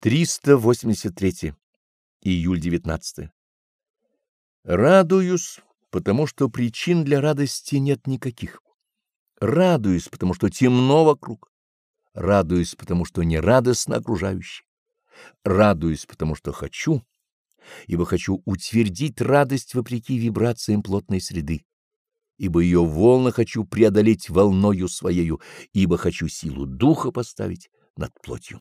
383. Июль 19. Радуюсь, потому что причин для радости нет никаких. Радуюсь, потому что темно вокруг. Радуюсь, потому что не радостно окружающее. Радуюсь, потому что хочу, ибо хочу утвердить радость вопреки вибрациям плотной среды, ибо ее волны хочу преодолеть волною своею, ибо хочу силу духа поставить над плотью.